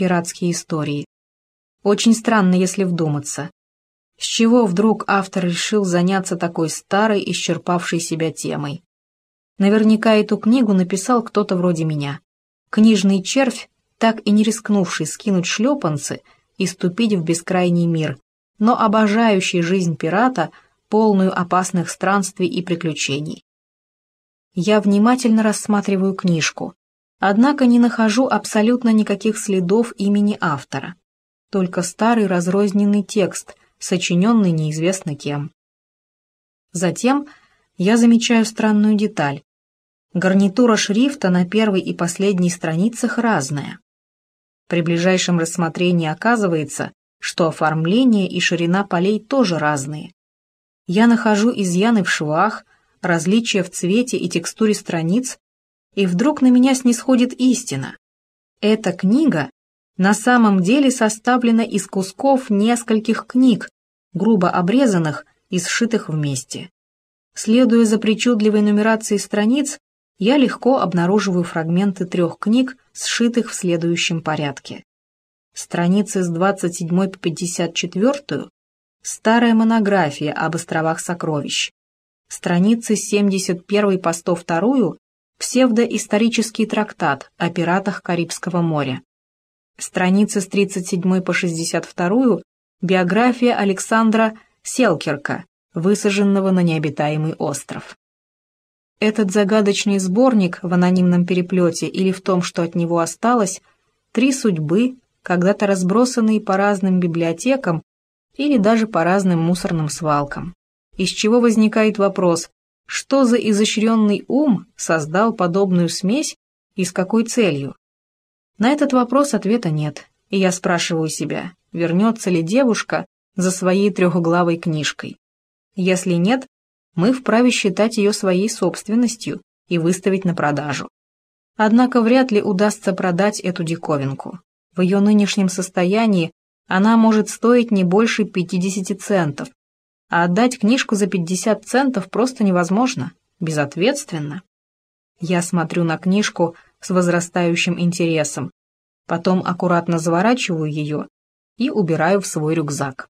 пиратские истории. Очень странно, если вдуматься. С чего вдруг автор решил заняться такой старой, исчерпавшей себя темой? Наверняка эту книгу написал кто-то вроде меня. Книжный червь, так и не рискнувший скинуть шлепанцы и ступить в бескрайний мир, но обожающий жизнь пирата, полную опасных странствий и приключений. Я внимательно рассматриваю книжку, однако не нахожу абсолютно никаких следов имени автора. Только старый разрозненный текст, сочиненный неизвестно кем. Затем я замечаю странную деталь. Гарнитура шрифта на первой и последней страницах разная. При ближайшем рассмотрении оказывается, что оформление и ширина полей тоже разные. Я нахожу изъяны в швах, различия в цвете и текстуре страниц, и вдруг на меня снисходит истина. Эта книга на самом деле составлена из кусков нескольких книг, грубо обрезанных и сшитых вместе. Следуя за причудливой нумерацией страниц, я легко обнаруживаю фрагменты трех книг, сшитых в следующем порядке. Страницы с 27 по 54 – старая монография об островах сокровищ. Страницы с 71 по 102 – псевдоисторический трактат о пиратах Карибского моря. Страницы с 37 по 62 – биография Александра Селкерка, высаженного на необитаемый остров. Этот загадочный сборник в анонимном переплете или в том, что от него осталось, три судьбы, когда-то разбросанные по разным библиотекам или даже по разным мусорным свалкам. Из чего возникает вопрос, что за изощренный ум создал подобную смесь и с какой целью? На этот вопрос ответа нет, и я спрашиваю себя, вернется ли девушка за своей трехглавой книжкой. Если нет, мы вправе считать ее своей собственностью и выставить на продажу. Однако вряд ли удастся продать эту диковинку. В ее нынешнем состоянии она может стоить не больше 50 центов, а отдать книжку за 50 центов просто невозможно, безответственно. Я смотрю на книжку с возрастающим интересом, потом аккуратно заворачиваю ее и убираю в свой рюкзак.